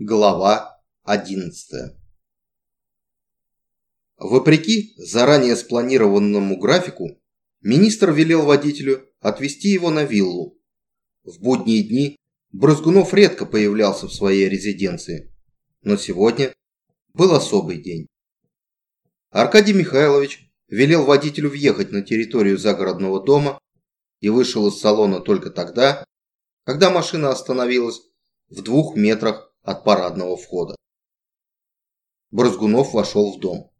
Глава 11 Вопреки заранее спланированному графику, министр велел водителю отвезти его на виллу. В будние дни Брызгунов редко появлялся в своей резиденции, но сегодня был особый день. Аркадий Михайлович велел водителю въехать на территорию загородного дома и вышел из салона только тогда, когда машина остановилась в двух метрах от парадного входа. Брызгунов вошел в дом.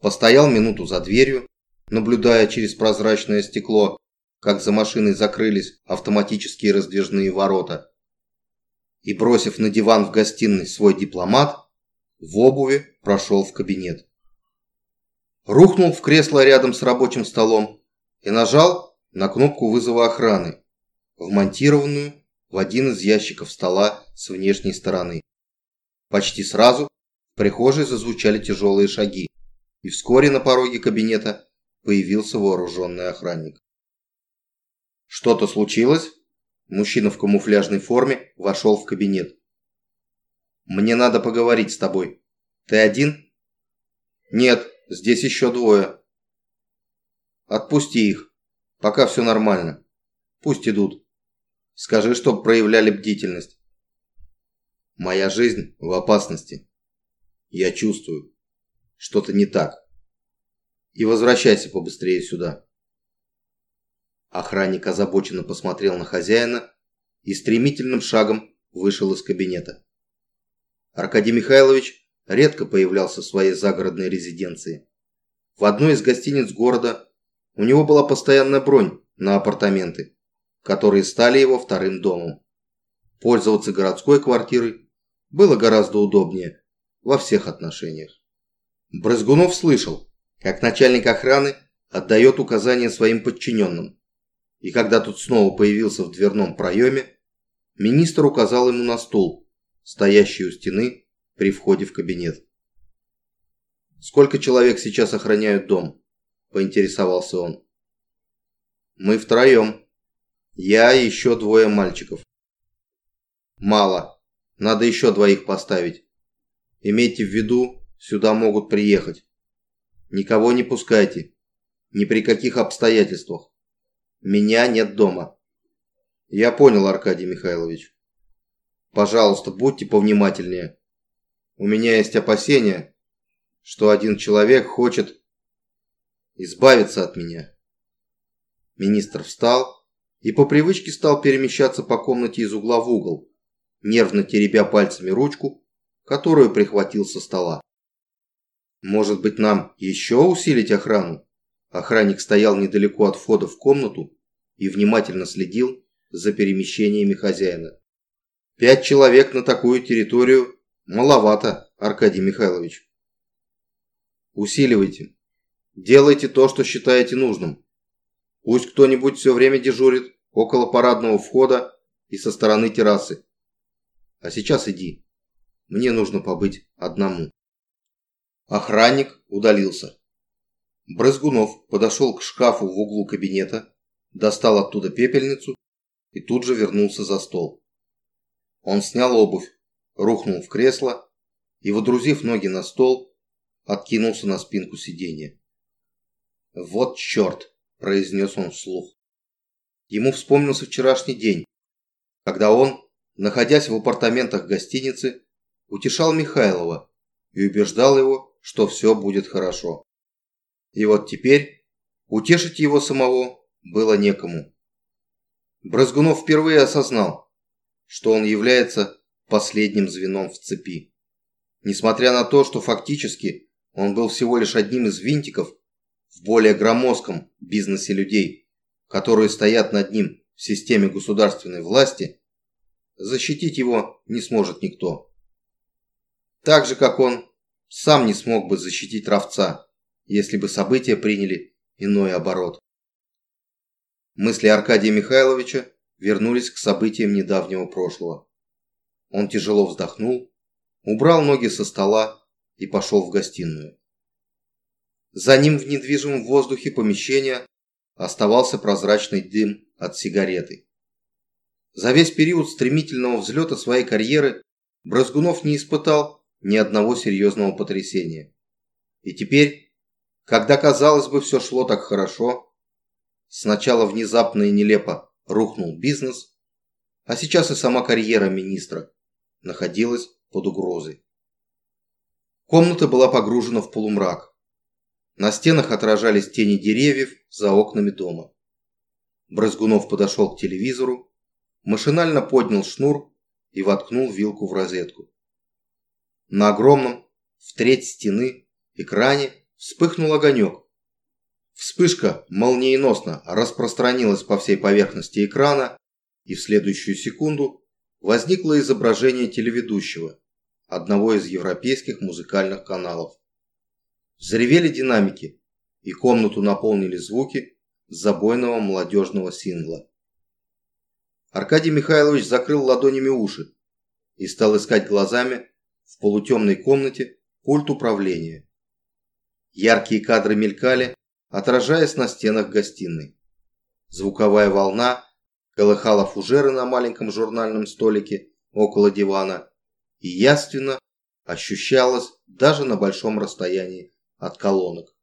Постоял минуту за дверью, наблюдая через прозрачное стекло, как за машиной закрылись автоматические раздвижные ворота. И, бросив на диван в гостиной свой дипломат, в обуви прошел в кабинет. Рухнул в кресло рядом с рабочим столом и нажал на кнопку вызова охраны, вмонтированную в один из ящиков стола с внешней стороны. Почти сразу в прихожей зазвучали тяжелые шаги, и вскоре на пороге кабинета появился вооруженный охранник. «Что-то случилось?» Мужчина в камуфляжной форме вошел в кабинет. «Мне надо поговорить с тобой. Ты один?» «Нет, здесь еще двое». «Отпусти их. Пока все нормально. Пусть идут». Скажи, чтоб проявляли бдительность. Моя жизнь в опасности. Я чувствую. Что-то не так. И возвращайся побыстрее сюда. Охранник озабоченно посмотрел на хозяина и стремительным шагом вышел из кабинета. Аркадий Михайлович редко появлялся в своей загородной резиденции. В одной из гостиниц города у него была постоянная бронь на апартаменты которые стали его вторым домом. Пользоваться городской квартирой было гораздо удобнее во всех отношениях. Брызгунов слышал, как начальник охраны отдает указания своим подчиненным. И когда тут снова появился в дверном проеме, министр указал ему на стул, стоящий у стены при входе в кабинет. «Сколько человек сейчас охраняют дом?» – поинтересовался он. «Мы втроем», я и еще двое мальчиков. Мало. Надо еще двоих поставить. Имейте в виду, сюда могут приехать. Никого не пускайте. Ни при каких обстоятельствах. Меня нет дома. Я понял, Аркадий Михайлович. Пожалуйста, будьте повнимательнее. У меня есть опасения, что один человек хочет избавиться от меня. Министр встал и по привычке стал перемещаться по комнате из угла в угол, нервно теребя пальцами ручку, которую прихватил со стола. «Может быть, нам еще усилить охрану?» Охранник стоял недалеко от входа в комнату и внимательно следил за перемещениями хозяина. «Пять человек на такую территорию маловато, Аркадий Михайлович». «Усиливайте. Делайте то, что считаете нужным. Пусть кто-нибудь все время дежурит около парадного входа и со стороны террасы. А сейчас иди. Мне нужно побыть одному. Охранник удалился. Брызгунов подошел к шкафу в углу кабинета, достал оттуда пепельницу и тут же вернулся за стол. Он снял обувь, рухнул в кресло и, водрузив ноги на стол, откинулся на спинку сиденья. «Вот черт!» – произнес он вслух. Ему вспомнился вчерашний день, когда он, находясь в апартаментах гостиницы, утешал Михайлова и убеждал его, что все будет хорошо. И вот теперь утешить его самого было некому. Брызгунов впервые осознал, что он является последним звеном в цепи. Несмотря на то, что фактически он был всего лишь одним из винтиков в более громоздком бизнесе людей, которые стоят над ним в системе государственной власти, защитить его не сможет никто. Так же, как он сам не смог бы защитить Равца, если бы события приняли иной оборот. Мысли Аркадия Михайловича вернулись к событиям недавнего прошлого. Он тяжело вздохнул, убрал ноги со стола и пошел в гостиную. За ним в недвижимом воздухе помещения оставался прозрачный дым от сигареты. За весь период стремительного взлета своей карьеры Бразгунов не испытал ни одного серьезного потрясения. И теперь, когда, казалось бы, все шло так хорошо, сначала внезапно и нелепо рухнул бизнес, а сейчас и сама карьера министра находилась под угрозой. Комната была погружена в полумрак. На стенах отражались тени деревьев за окнами дома. Брызгунов подошел к телевизору, машинально поднял шнур и воткнул вилку в розетку. На огромном, в треть стены, экране вспыхнул огонек. Вспышка молниеносно распространилась по всей поверхности экрана, и в следующую секунду возникло изображение телеведущего, одного из европейских музыкальных каналов. Взревели динамики, и комнату наполнили звуки забойного молодежного сингла. Аркадий Михайлович закрыл ладонями уши и стал искать глазами в полутемной комнате пульт управления. Яркие кадры мелькали, отражаясь на стенах гостиной. Звуковая волна колыхала фужеры на маленьком журнальном столике около дивана и яственно ощущалась даже на большом расстоянии от колонок.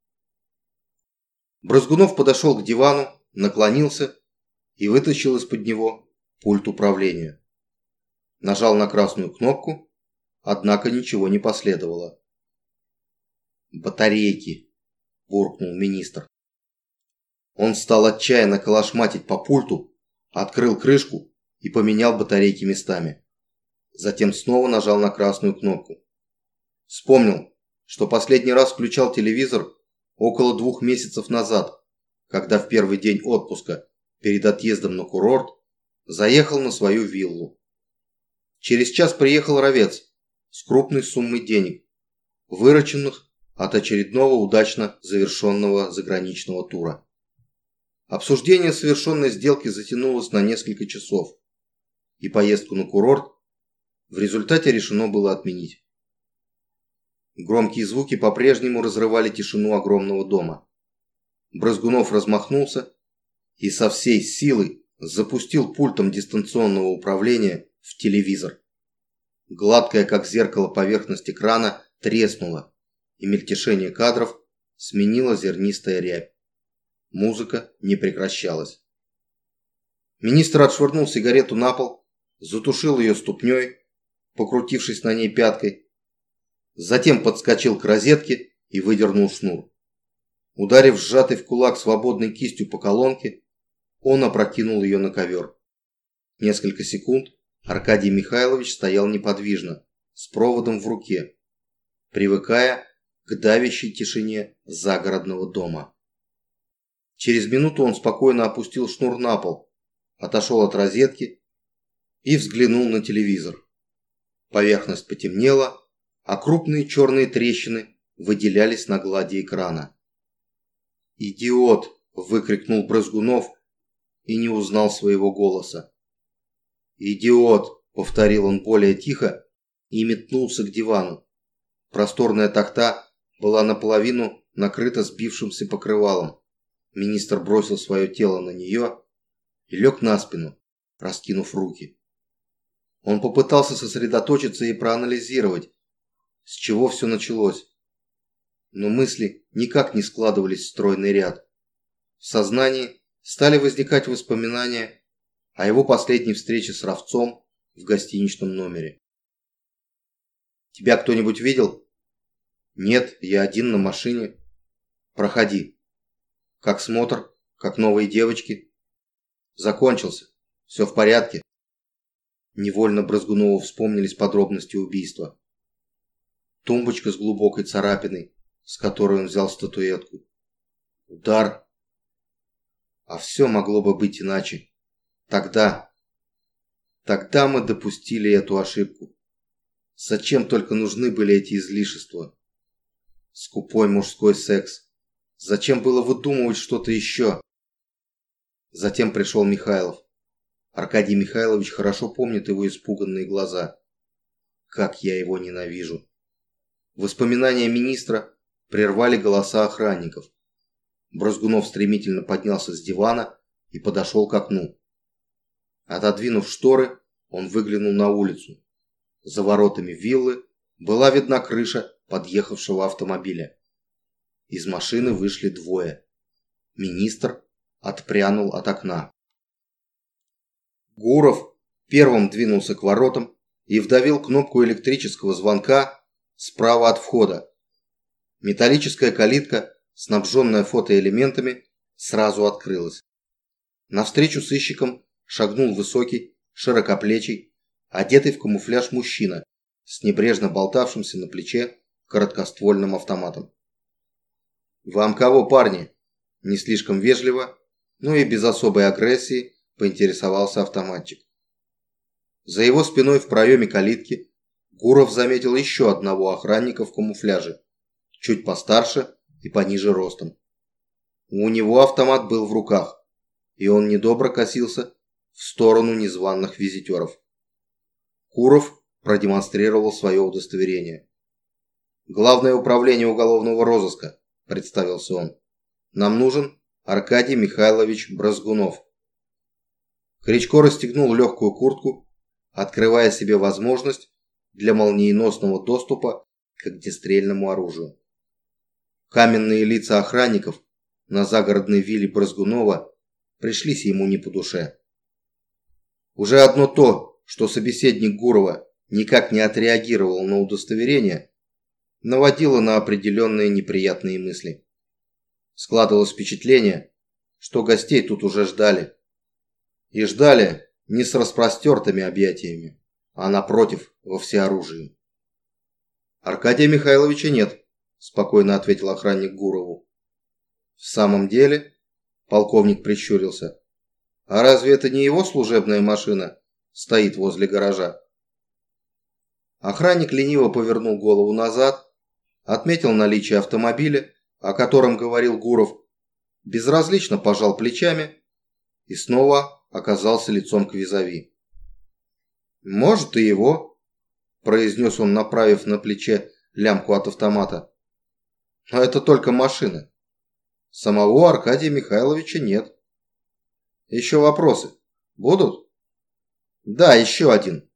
Брызгунов подошел к дивану, наклонился и вытащил из-под него пульт управления. Нажал на красную кнопку, однако ничего не последовало. «Батарейки!» – буркнул министр. Он стал отчаянно колошматить по пульту, открыл крышку и поменял батарейки местами. Затем снова нажал на красную кнопку. Вспомнил, что последний раз включал телевизор около двух месяцев назад, когда в первый день отпуска перед отъездом на курорт заехал на свою виллу. Через час приехал Ровец с крупной суммой денег, вырученных от очередного удачно завершенного заграничного тура. Обсуждение совершенной сделки затянулось на несколько часов, и поездку на курорт в результате решено было отменить. Громкие звуки по-прежнему разрывали тишину огромного дома. Брызгунов размахнулся и со всей силы запустил пультом дистанционного управления в телевизор. Гладкая, как зеркало, поверхность экрана треснула, и мельтешение кадров сменила зернистая рябь. Музыка не прекращалась. Министр отшвырнул сигарету на пол, затушил ее ступней, покрутившись на ней пяткой, Затем подскочил к розетке и выдернул шнур. Ударив сжатый в кулак свободной кистью по колонке, он опрокинул ее на ковер. Несколько секунд Аркадий Михайлович стоял неподвижно, с проводом в руке, привыкая к давящей тишине загородного дома. Через минуту он спокойно опустил шнур на пол, отошел от розетки и взглянул на телевизор. Поверхность потемнела, а крупные черные трещины выделялись на глади экрана. «Идиот!» – выкрикнул Брызгунов и не узнал своего голоса. «Идиот!» – повторил он более тихо и метнулся к дивану. Просторная тахта была наполовину накрыта сбившимся покрывалом. Министр бросил свое тело на нее и лег на спину, раскинув руки. Он попытался сосредоточиться и проанализировать, с чего все началось. Но мысли никак не складывались в стройный ряд. В сознании стали возникать воспоминания о его последней встрече с Равцом в гостиничном номере. «Тебя кто-нибудь видел?» «Нет, я один на машине». «Проходи». «Как смотр? Как новые девочки?» «Закончился. Все в порядке?» Невольно Бразгунову вспомнились подробности убийства тумбочка с глубокой царапиной, с которой он взял статуэтку. Удар. А все могло бы быть иначе. Тогда... Тогда мы допустили эту ошибку. Зачем только нужны были эти излишества? Скупой мужской секс. Зачем было выдумывать что-то еще? Затем пришел Михайлов. Аркадий Михайлович хорошо помнит его испуганные глаза. Как я его ненавижу. Воспоминания министра прервали голоса охранников. Брозгунов стремительно поднялся с дивана и подошел к окну. Отодвинув шторы, он выглянул на улицу. за воротами виллы была видна крыша подъехавшего автомобиля. Из машины вышли двое. Министр отпрянул от окна. Гуров первым двинулся к воротам и вдавил кнопку электрического звонка справа от входа. Металлическая калитка, снабженная фотоэлементами, сразу открылась. Навстречу сыщикам шагнул высокий, широкоплечий, одетый в камуфляж мужчина с небрежно болтавшимся на плече короткоствольным автоматом. «Вам кого, парни?» Не слишком вежливо, но и без особой агрессии поинтересовался автоматчик. За его спиной в проеме калитки Гуров заметил еще одного охранника в камуфляже, чуть постарше и пониже ростом. У него автомат был в руках, и он недобро косился в сторону незваных визитеров. Куров продемонстрировал свое удостоверение. «Главное управление уголовного розыска», – представился он. «Нам нужен Аркадий Михайлович Бразгунов». Кричко расстегнул легкую куртку, открывая себе возможность для молниеносного доступа к огнестрельному оружию. Каменные лица охранников на загородной вилле Бразгунова пришлись ему не по душе. Уже одно то, что собеседник Гурова никак не отреагировал на удостоверение, наводило на определенные неприятные мысли. Складывалось впечатление, что гостей тут уже ждали. И ждали не с распростертыми объятиями, а напротив, во всеоружии. «Аркадия Михайловича нет», – спокойно ответил охранник Гурову. «В самом деле?» – полковник прищурился. «А разве это не его служебная машина стоит возле гаража?» Охранник лениво повернул голову назад отметил наличие автомобиля, о котором говорил Гуров, безразлично пожал плечами и снова оказался лицом к визави. «Может, и его», – произнес он, направив на плече лямку от автомата. «Но это только машина. Самого Аркадия Михайловича нет. Еще вопросы будут?» «Да, еще один.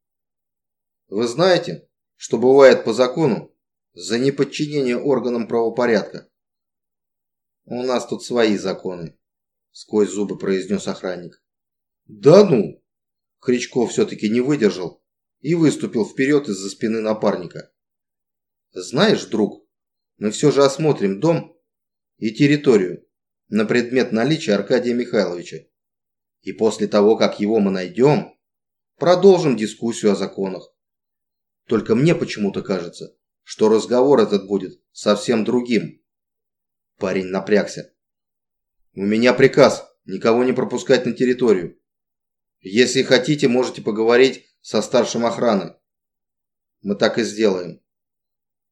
Вы знаете, что бывает по закону, за неподчинение органам правопорядка. У нас тут свои законы, сквозь зубы произнес охранник. Да ну! Кричков все-таки не выдержал и выступил вперед из-за спины напарника. Знаешь, друг, мы все же осмотрим дом и территорию на предмет наличия Аркадия Михайловича. И после того, как его мы найдем, продолжим дискуссию о законах. Только мне почему-то кажется, что разговор этот будет совсем другим. Парень напрягся. У меня приказ никого не пропускать на территорию. Если хотите, можете поговорить со старшим охраны. Мы так и сделаем.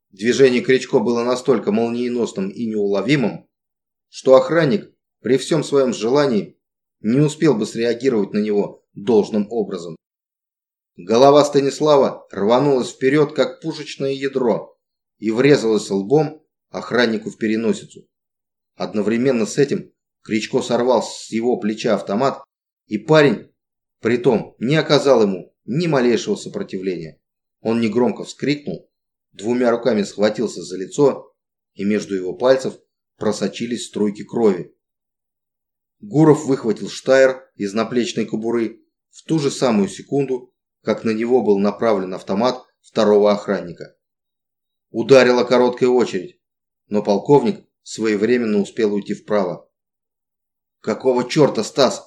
Движение Кричко было настолько молниеносным и неуловимым, что охранник при всем своем желании не успел бы среагировать на него должным образом. Голова Станислава рванулась вперед, как пушечное ядро, и врезалась лбом охраннику в переносицу. Одновременно с этим Кричко сорвал с его плеча автомат, и парень, притом, не оказал ему ни малейшего сопротивления. Он негромко вскрикнул, двумя руками схватился за лицо, и между его пальцев просочились струйки крови. Гуров выхватил штайр из наплечной кобуры в ту же самую секунду, как на него был направлен автомат второго охранника. Ударила короткая очередь, но полковник своевременно успел уйти вправо. «Какого черта, Стас?» –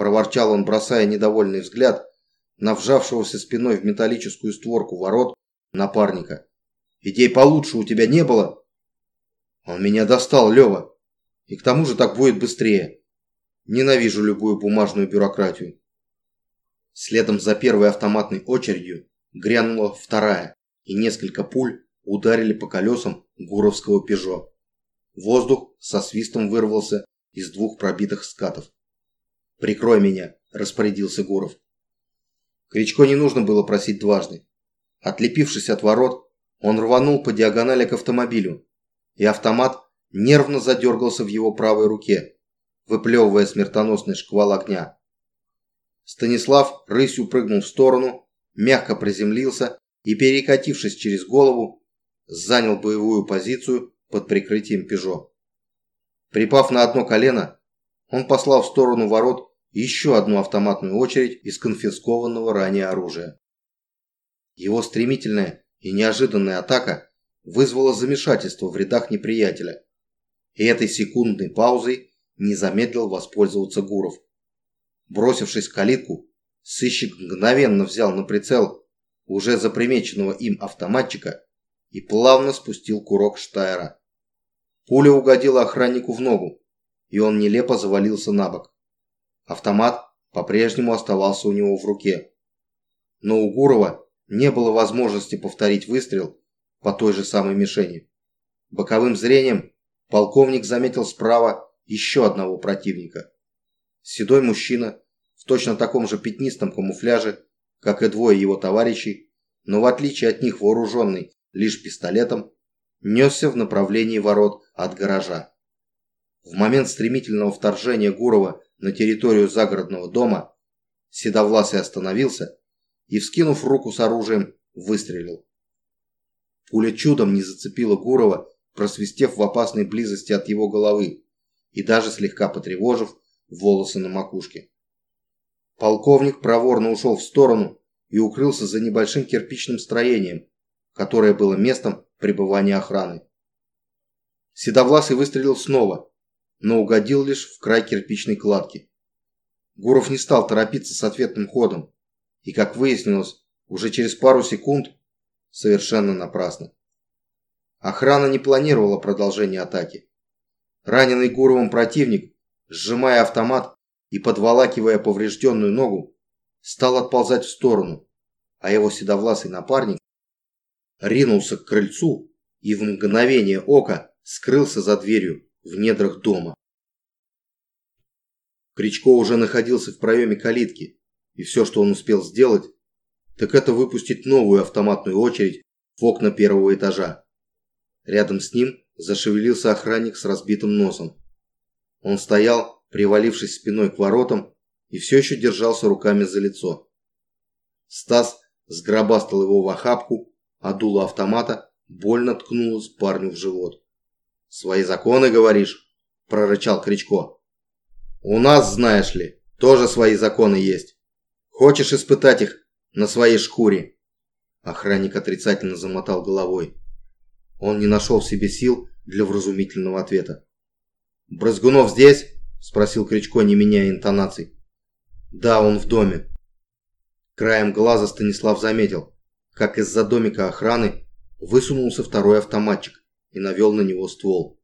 проворчал он, бросая недовольный взгляд на вжавшегося спиной в металлическую створку ворот напарника. «Идей получше у тебя не было?» «Он меня достал, Лева. И к тому же так будет быстрее. Ненавижу любую бумажную бюрократию». Следом за первой автоматной очередью грянула вторая, и несколько пуль ударили по колесам гуровского «Пежо». Воздух со свистом вырвался из двух пробитых скатов. «Прикрой меня», – распорядился Гуров. Кричко не нужно было просить дважды. Отлепившись от ворот, он рванул по диагонали к автомобилю, и автомат нервно задергался в его правой руке, выплевывая смертоносный шквал огня. Станислав рысью прыгнул в сторону, мягко приземлился и, перекатившись через голову, занял боевую позицию под прикрытием «Пежо». Припав на одно колено, он послал в сторону ворот еще одну автоматную очередь из конфискованного ранее оружия. Его стремительная и неожиданная атака вызвала замешательство в рядах неприятеля, и этой секундной паузой не замедлил воспользоваться Гуров. Бросившись в калитку, сыщик мгновенно взял на прицел уже запримеченного им автоматчика и плавно спустил курок Штайра. Пуля угодила охраннику в ногу, и он нелепо завалился на бок. Автомат по-прежнему оставался у него в руке. Но у Гурова не было возможности повторить выстрел по той же самой мишени. Боковым зрением полковник заметил справа еще одного противника. Седой мужчина в точно таком же пятнистом камуфляже, как и двое его товарищей, но в отличие от них вооруженный лишь пистолетом, несся в направлении ворот от гаража. В момент стремительного вторжения Гурова на территорию загородного дома Седовласый остановился и, вскинув руку с оружием, выстрелил. Пуля чудом не зацепила Гурова, просвистев в опасной близости от его головы и даже слегка потревожив волосы на макушке. Полковник проворно ушел в сторону и укрылся за небольшим кирпичным строением, которое было местом пребывания охраны. Седовласый выстрелил снова, но угодил лишь в край кирпичной кладки. Гуров не стал торопиться с ответным ходом, и, как выяснилось, уже через пару секунд совершенно напрасно. Охрана не планировала продолжения атаки. Раненый Гуровым противник, сжимая автомат, и, подволакивая поврежденную ногу, стал отползать в сторону, а его седовласый напарник ринулся к крыльцу и в мгновение ока скрылся за дверью в недрах дома. Кричко уже находился в проеме калитки, и все, что он успел сделать, так это выпустить новую автоматную очередь в окна первого этажа. Рядом с ним зашевелился охранник с разбитым носом. Он стоял, привалившись спиной к воротам, и все еще держался руками за лицо. Стас сгробастал его в охапку, а дуло автомата больно ткнулось парню в живот. «Свои законы, говоришь?» – прорычал Кричко. «У нас, знаешь ли, тоже свои законы есть. Хочешь испытать их на своей шкуре?» Охранник отрицательно замотал головой. Он не нашел в себе сил для вразумительного ответа. «Брызгунов здесь?» – спросил Кричко, не меняя интонаций. «Да, он в доме». Краем глаза Станислав заметил, как из-за домика охраны высунулся второй автоматчик и навел на него ствол.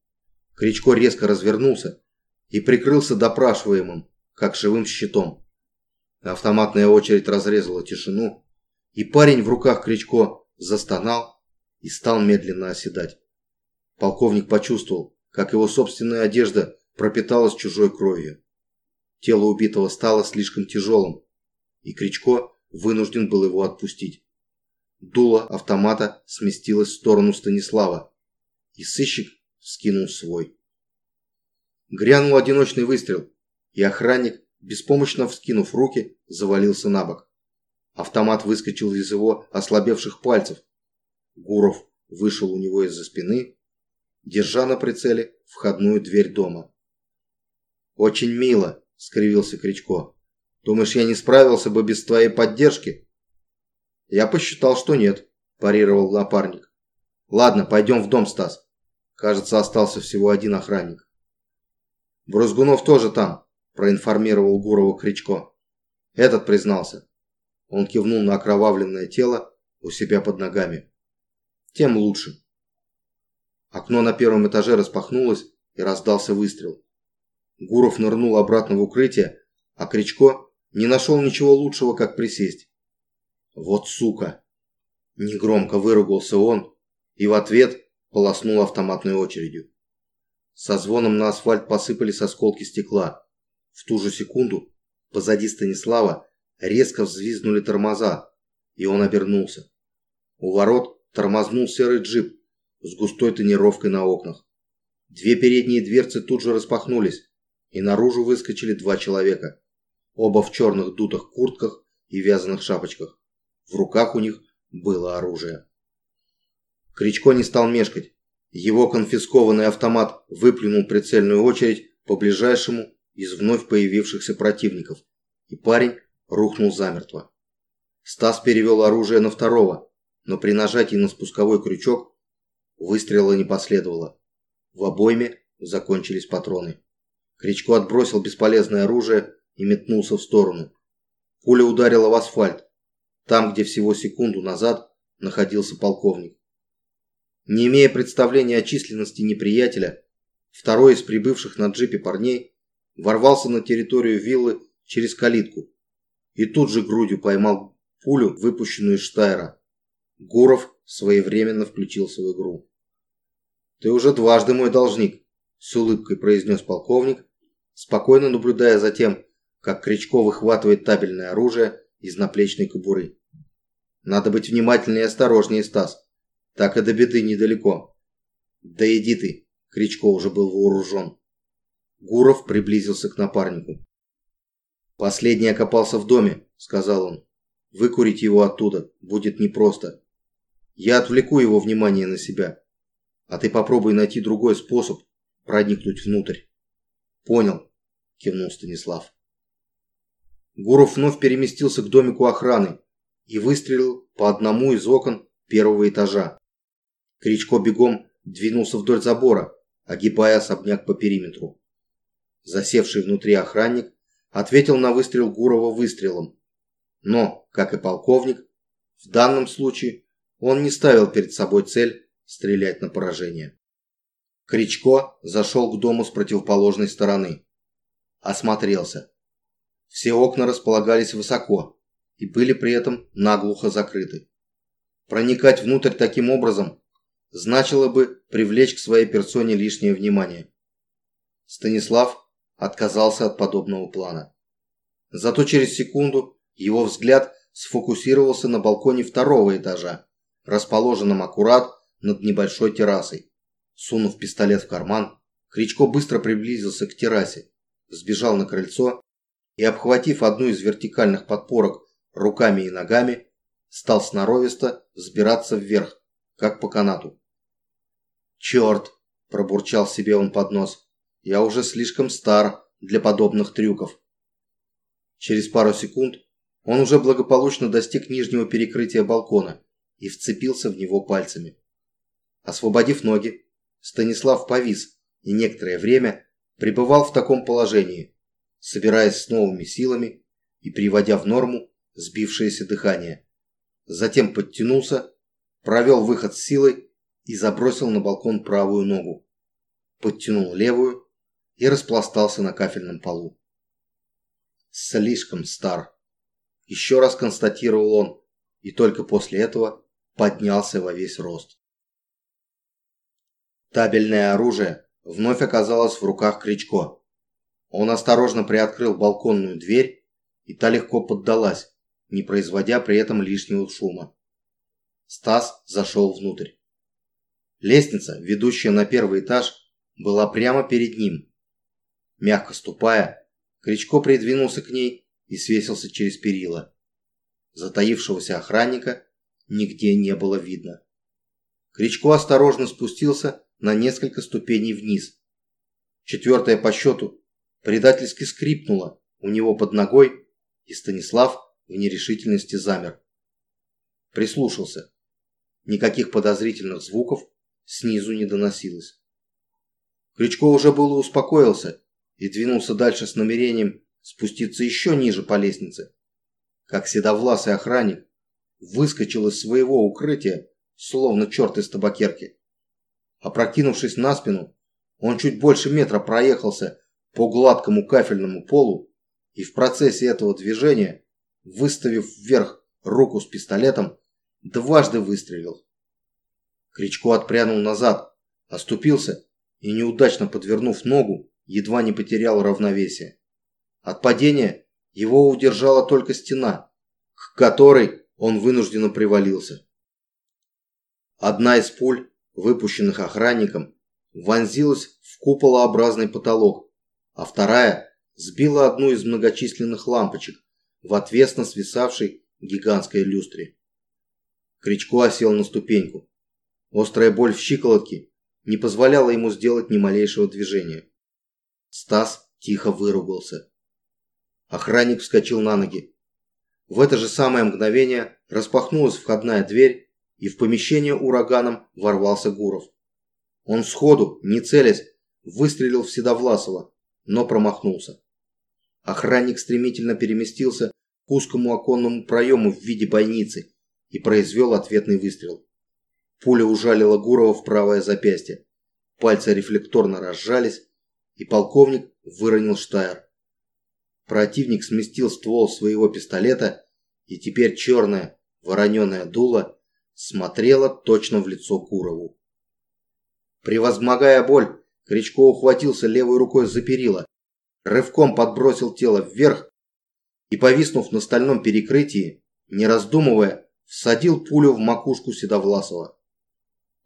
Кричко резко развернулся и прикрылся допрашиваемым, как живым щитом. Автоматная очередь разрезала тишину, и парень в руках Кричко застонал и стал медленно оседать. Полковник почувствовал, как его собственная одежда пропиталась чужой кровью. Тело убитого стало слишком тяжелым, и Кричко вынужден был его отпустить. Дуло автомата сместилось в сторону Станислава, и сыщик скинул свой. Грянул одиночный выстрел, и охранник, беспомощно вскинув руки, завалился на бок. Автомат выскочил из его ослабевших пальцев. Гуров вышел у него из-за спины, держа на прицеле входную дверь дома. «Очень мило», — скривился Кричко. «Думаешь, я не справился бы без твоей поддержки?» «Я посчитал, что нет», – парировал напарник. «Ладно, пойдем в дом, Стас. Кажется, остался всего один охранник». «Брузгунов тоже там», – проинформировал Гурова Кричко. Этот признался. Он кивнул на окровавленное тело у себя под ногами. «Тем лучше». Окно на первом этаже распахнулось и раздался выстрел. Гуров нырнул обратно в укрытие, а Кричко не нашел ничего лучшего, как присесть. «Вот сука!» Негромко выругался он и в ответ полоснул автоматной очередью. Со звоном на асфальт посыпались осколки стекла. В ту же секунду позади Станислава резко взвизгнули тормоза, и он обернулся. У ворот тормознул серый джип с густой тонировкой на окнах. Две передние дверцы тут же распахнулись, и наружу выскочили два человека. Оба в черных дутых куртках и вязаных шапочках. В руках у них было оружие. Кричко не стал мешкать. Его конфискованный автомат выплюнул прицельную очередь по ближайшему из вновь появившихся противников, и парень рухнул замертво. Стас перевел оружие на второго, но при нажатии на спусковой крючок выстрела не последовало. В обойме закончились патроны. Кричко отбросил бесполезное оружие и метнулся в сторону. Пуля ударила в асфальт, там, где всего секунду назад находился полковник. Не имея представления о численности неприятеля, второй из прибывших на джипе парней ворвался на территорию виллы через калитку и тут же грудью поймал пулю, выпущенную из Штайра. Гуров своевременно включился в игру. «Ты уже дважды мой должник», – с улыбкой произнес полковник, спокойно наблюдая за тем, как Кричко выхватывает табельное оружие из наплечной кобуры. «Надо быть внимательнее и осторожнее, Стас. Так и до беды недалеко». «Да иди ты!» – Кричко уже был вооружен. Гуров приблизился к напарнику. «Последний окопался в доме», – сказал он. «Выкурить его оттуда будет непросто. Я отвлеку его внимание на себя, а ты попробуй найти другой способ проникнуть внутрь». «Понял», – кивнул Станислав. Гуров вновь переместился к домику охраны и выстрелил по одному из окон первого этажа. Кричко бегом двинулся вдоль забора, огибая особняк по периметру. Засевший внутри охранник ответил на выстрел Гурова выстрелом. Но, как и полковник, в данном случае он не ставил перед собой цель стрелять на поражение. Кричко зашел к дому с противоположной стороны. Осмотрелся. Все окна располагались высоко и были при этом наглухо закрыты. Проникать внутрь таким образом значило бы привлечь к своей персоне лишнее внимание. Станислав отказался от подобного плана. Зато через секунду его взгляд сфокусировался на балконе второго этажа, расположенном аккурат над небольшой террасой. Сунув пистолет в карман, Кричко быстро приблизился к террасе, сбежал на крыльцо и, обхватив одну из вертикальных подпорок руками и ногами, стал сноровисто взбираться вверх, как по канату. «Черт!» – пробурчал себе он под нос. Я уже слишком стар для подобных трюков. Через пару секунд он уже благополучно достиг нижнего перекрытия балкона и вцепился в него пальцами. Освободив ноги, Станислав повис и некоторое время пребывал в таком положении, собираясь с новыми силами и приводя в норму сбившееся дыхание. Затем подтянулся, провел выход с силой и забросил на балкон правую ногу. Подтянул левую и распластался на кафельном полу. Слишком стар. Еще раз констатировал он, и только после этого поднялся во весь рост. Табельное оружие вновь оказалось в руках Кричко. Он осторожно приоткрыл балконную дверь, и та легко поддалась, не производя при этом лишнего шума. Стас зашел внутрь. Лестница, ведущая на первый этаж, была прямо перед ним, Мягко ступая, Кричко придвинулся к ней и свесился через перила. Затаившегося охранника нигде не было видно. Кричко осторожно спустился на несколько ступеней вниз. Четвертая по счету предательски скрипнула у него под ногой, и Станислав в нерешительности замер. Прислушался. Никаких подозрительных звуков снизу не доносилось. Крючко уже было успокоился и двинулся дальше с намерением спуститься еще ниже по лестнице. Как седовласый охранник выскочил из своего укрытия, словно черт из табакерки. Опрокинувшись на спину, он чуть больше метра проехался по гладкому кафельному полу и в процессе этого движения, выставив вверх руку с пистолетом, дважды выстрелил. Кричко отпрянул назад, оступился и, неудачно подвернув ногу, едва не потерял равновесие. От падения его удержала только стена, к которой он вынужденно привалился. Одна из пуль, выпущенных охранником, вонзилась в куполообразный потолок, а вторая сбила одну из многочисленных лампочек в отвесно свисавшей гигантской люстре. Кричко осел на ступеньку. Острая боль в щиколотке не позволяла ему сделать ни малейшего движения. Стас тихо выругался. Охранник вскочил на ноги. В это же самое мгновение распахнулась входная дверь, и в помещение ураганом ворвался Гуров. Он сходу, не целясь, выстрелил в Седовласова, но промахнулся. Охранник стремительно переместился к узкому оконному проему в виде бойницы и произвел ответный выстрел. Пуля ужалила Гурова в правое запястье. Пальцы рефлекторно разжались, и полковник выронил штайр. Противник сместил ствол своего пистолета, и теперь черное, вороненое дуло смотрело точно в лицо Гурову. Превозмогая боль, Кричко ухватился левой рукой за перила, рывком подбросил тело вверх и, повиснув на стальном перекрытии, не раздумывая, всадил пулю в макушку Седовласова.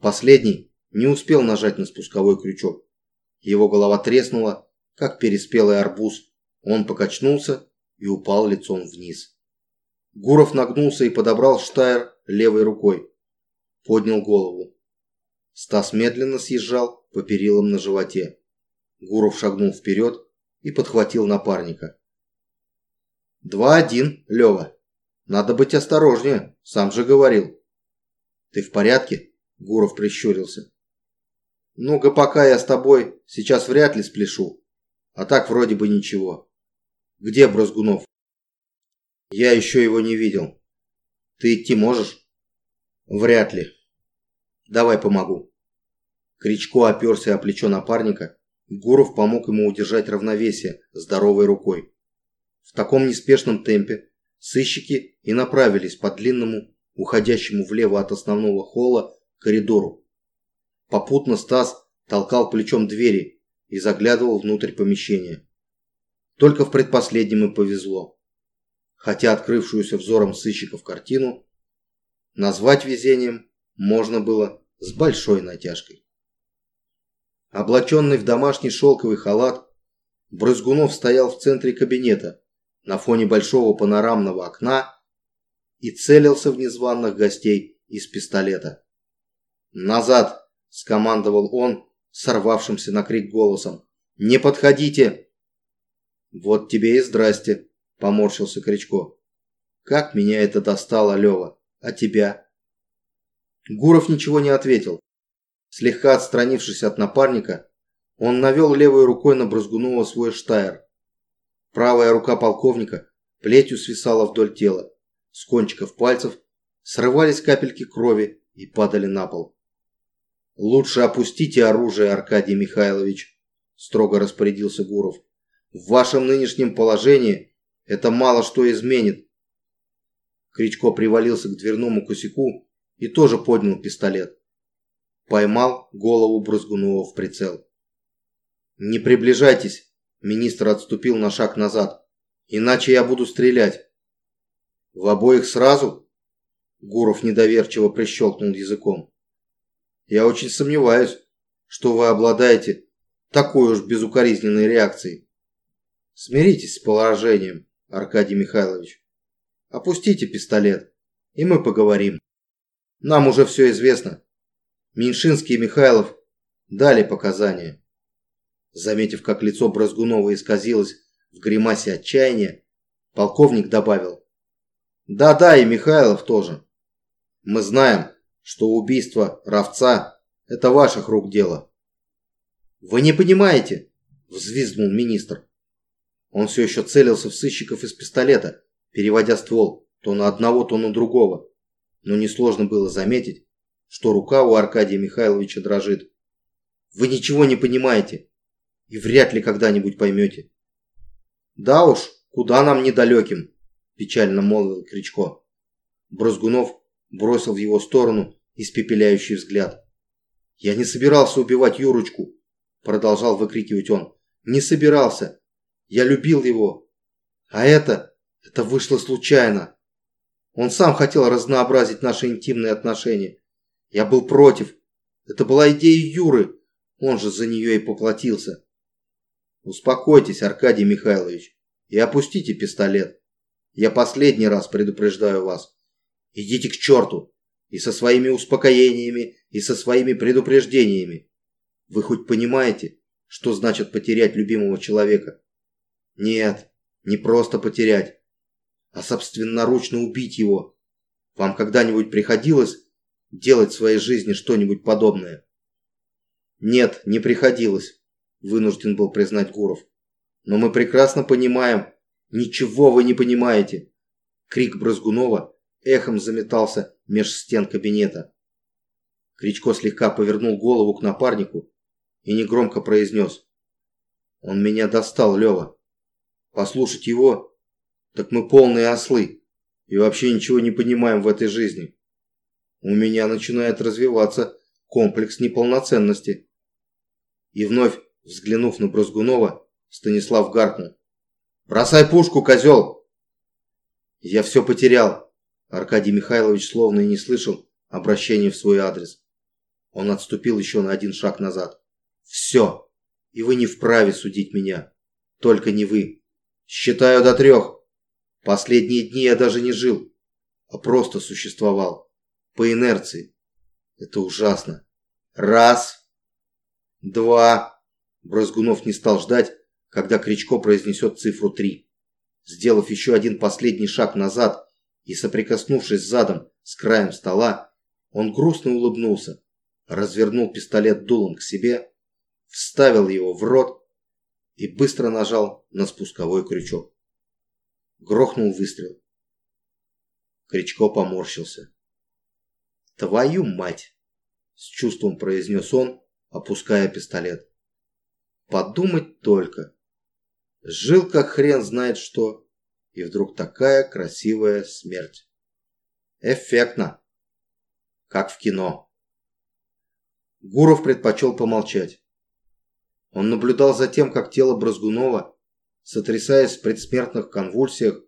Последний не успел нажать на спусковой крючок. Его голова треснула, как переспелый арбуз. Он покачнулся и упал лицом вниз. Гуров нагнулся и подобрал штайр левой рукой. Поднял голову. Стас медленно съезжал по перилам на животе. Гуров шагнул вперед и подхватил напарника. «Два один, Лева. Надо быть осторожнее, сам же говорил». «Ты в порядке?» – Гуров прищурился. «Ну-ка, пока я с тобой сейчас вряд ли спляшу. А так вроде бы ничего. Где Брозгунов?» «Я еще его не видел. Ты идти можешь?» «Вряд ли. Давай помогу». Кричко оперся о плечо напарника Гуров помог ему удержать равновесие здоровой рукой. В таком неспешном темпе сыщики и направились по длинному, уходящему влево от основного холла, коридору. Попутно Стас толкал плечом двери и заглядывал внутрь помещения. Только в предпоследнем и повезло. Хотя открывшуюся взором сыщиков картину назвать везением можно было с большой натяжкой. Облаченный в домашний шелковый халат, Брызгунов стоял в центре кабинета на фоне большого панорамного окна и целился в незваных гостей из пистолета. «Назад!» – скомандовал он, сорвавшимся на крик голосом. «Не подходите!» «Вот тебе и здрасте!» – поморщился Кричко. «Как меня это достало, Лева! А тебя?» Гуров ничего не ответил. Слегка отстранившись от напарника, он навел левой рукой на Брызгунова свой штайр. Правая рука полковника плетью свисала вдоль тела. С кончиков пальцев срывались капельки крови и падали на пол. «Лучше опустите оружие, Аркадий Михайлович», – строго распорядился Гуров. «В вашем нынешнем положении это мало что изменит». Кричко привалился к дверному косяку и тоже поднял пистолет поймал голову Брызгунова в прицел. «Не приближайтесь!» Министр отступил на шаг назад. «Иначе я буду стрелять». «В обоих сразу?» Гуров недоверчиво прищелкнул языком. «Я очень сомневаюсь, что вы обладаете такой уж безукоризненной реакцией. Смиритесь с положением, Аркадий Михайлович. Опустите пистолет, и мы поговорим. Нам уже все известно. Меньшинский и Михайлов дали показания. Заметив, как лицо Бразгунова исказилось в гримасе отчаяния, полковник добавил. Да-да, и Михайлов тоже. Мы знаем, что убийство Равца – это ваших рук дело. Вы не понимаете, взвизгнул министр. Он все еще целился в сыщиков из пистолета, переводя ствол то на одного, то на другого. Но несложно было заметить, что рука у Аркадия Михайловича дрожит. Вы ничего не понимаете и вряд ли когда-нибудь поймете. Да уж, куда нам недалеким, печально молвил Кричко. Брозгунов бросил в его сторону испепеляющий взгляд. «Я не собирался убивать Юрочку», – продолжал выкрикивать он. «Не собирался. Я любил его. А это, это вышло случайно. Он сам хотел разнообразить наши интимные отношения. Я был против. Это была идея Юры. Он же за нее и поплатился. Успокойтесь, Аркадий Михайлович, и опустите пистолет. Я последний раз предупреждаю вас. Идите к черту. и со своими успокоениями, и со своими предупреждениями. Вы хоть понимаете, что значит потерять любимого человека? Нет, не просто потерять, а собственноручно убить его. Вам когда-нибудь приходилось делать в своей жизни что-нибудь подобное? Нет, не приходилось, вынужден был признать Гуров. Но мы прекрасно понимаем, ничего вы не понимаете. Крик Брызгунова эхом заметался меж стен кабинета. Кричко слегка повернул голову к напарнику и негромко произнес. «Он меня достал, Лева. Послушать его, так мы полные ослы и вообще ничего не понимаем в этой жизни. У меня начинает развиваться комплекс неполноценности». И вновь, взглянув на Брызгунова, Станислав гаркнул. «Бросай пушку, козел!» «Я все потерял!» Аркадий Михайлович словно и не слышал обращения в свой адрес. Он отступил еще на один шаг назад. «Все! И вы не вправе судить меня. Только не вы. Считаю до трех. Последние дни я даже не жил, а просто существовал. По инерции. Это ужасно. Раз. Два. Брызгунов не стал ждать, когда Кричко произнесет цифру три. Сделав еще один последний шаг назад и соприкоснувшись задом с краем стола, он грустно улыбнулся, развернул пистолет дулом к себе, вставил его в рот и быстро нажал на спусковой крючок. Грохнул выстрел. Кричко поморщился. «Твою мать!» – с чувством произнес он, опуская пистолет. «Подумать только! Жил как хрен знает что, и вдруг такая красивая смерть. Эффектно. Как в кино. Гуров предпочел помолчать. Он наблюдал за тем, как тело Бразгунова, сотрясаясь в предсмертных конвульсиях,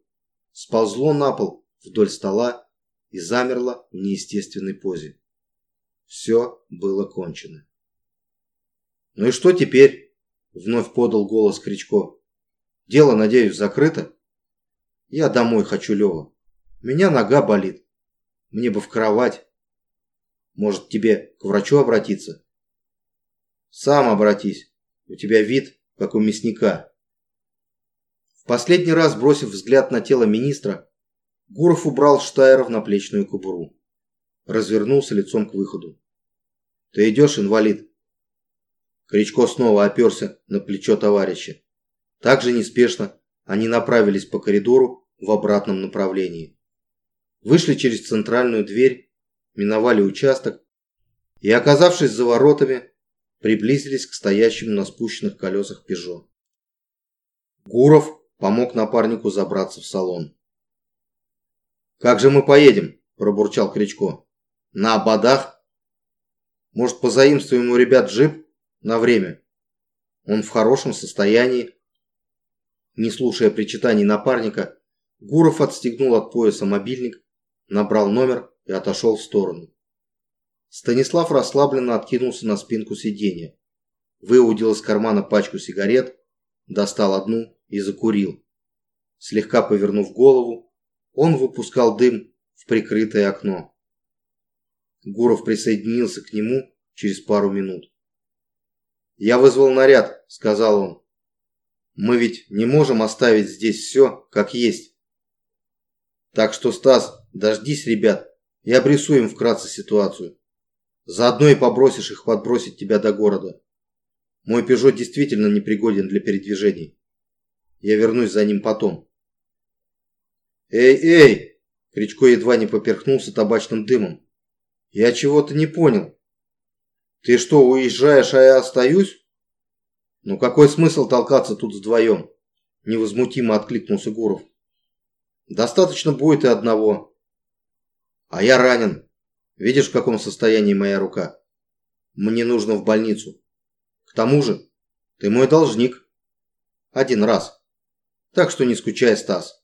сползло на пол вдоль стола и замерло в неестественной позе. Все было кончено. «Ну и что теперь?» — вновь подал голос Кричко. «Дело, надеюсь, закрыто?» Я домой хочу, Лева. меня нога болит. Мне бы в кровать. Может, тебе к врачу обратиться? Сам обратись. У тебя вид, как у мясника. В последний раз, бросив взгляд на тело министра, Гуров убрал Штайера в наплечную кобуру. Развернулся лицом к выходу. «Ты идешь, инвалид?» Кричко снова оперся на плечо товарища. Так же неспешно они направились по коридору в обратном направлении. Вышли через центральную дверь, миновали участок и, оказавшись за воротами, приблизились к стоящим на спущенных колесах «Пежо». Гуров помог напарнику забраться в салон. «Как же мы поедем?» – пробурчал Кричко. «На ободах? Может, позаимствуем у ребят джип на время? Он в хорошем состоянии». Не слушая причитаний напарника, Гуров отстегнул от пояса мобильник, набрал номер и отошел в сторону. Станислав расслабленно откинулся на спинку сиденья, выудил из кармана пачку сигарет, достал одну и закурил. Слегка повернув голову, он выпускал дым в прикрытое окно. Гуров присоединился к нему через пару минут. «Я вызвал наряд», — сказал он. «Мы ведь не можем оставить здесь все, как есть». Так что, Стас, дождись ребят и обрисуем вкратце ситуацию. Заодно и попросишь их подбросить тебя до города. Мой Пежо действительно непригоден для передвижений. Я вернусь за ним потом. Эй, эй! Кричко едва не поперхнулся табачным дымом. Я чего-то не понял. Ты что, уезжаешь, а я остаюсь? Ну какой смысл толкаться тут вдвоем? Невозмутимо откликнулся Гуров. Достаточно будет и одного. А я ранен. Видишь, в каком состоянии моя рука? Мне нужно в больницу. К тому же, ты мой должник. Один раз. Так что не скучай, Стас.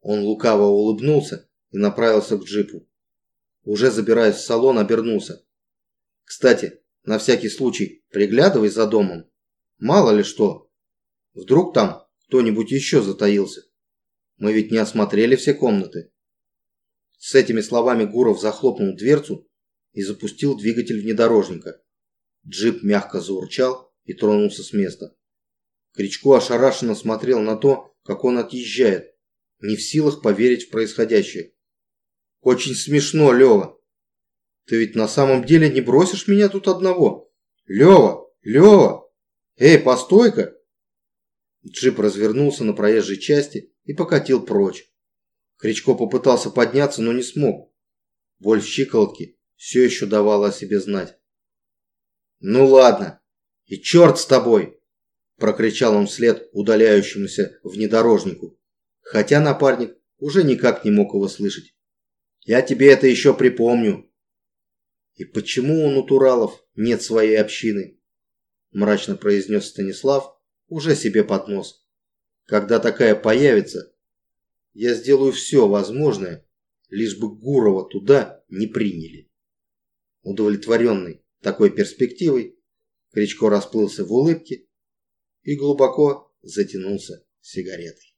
Он лукаво улыбнулся и направился к джипу. Уже забираясь в салон, обернулся. Кстати, на всякий случай приглядывай за домом. Мало ли что. Вдруг там кто-нибудь еще затаился. Мы ведь не осмотрели все комнаты. С этими словами Гуров захлопнул дверцу и запустил двигатель внедорожника. Джип мягко заурчал и тронулся с места. Кричко ошарашенно смотрел на то, как он отъезжает, не в силах поверить в происходящее. «Очень смешно, Лева. Ты ведь на самом деле не бросишь меня тут одного? Лева! Лева! Эй, постой-ка!» Джип развернулся на проезжей части и покатил прочь. Кричко попытался подняться, но не смог. Боль в щиколотке все еще давала о себе знать. «Ну ладно, и черт с тобой!» прокричал он вслед удаляющемуся внедорожнику, хотя напарник уже никак не мог его слышать. «Я тебе это еще припомню!» «И почему у Натуралов нет своей общины?» мрачно произнес Станислав уже себе под нос. «Когда такая появится, я сделаю все возможное, лишь бы Гурова туда не приняли». Удовлетворенный такой перспективой, Кричко расплылся в улыбке и глубоко затянулся сигаретой.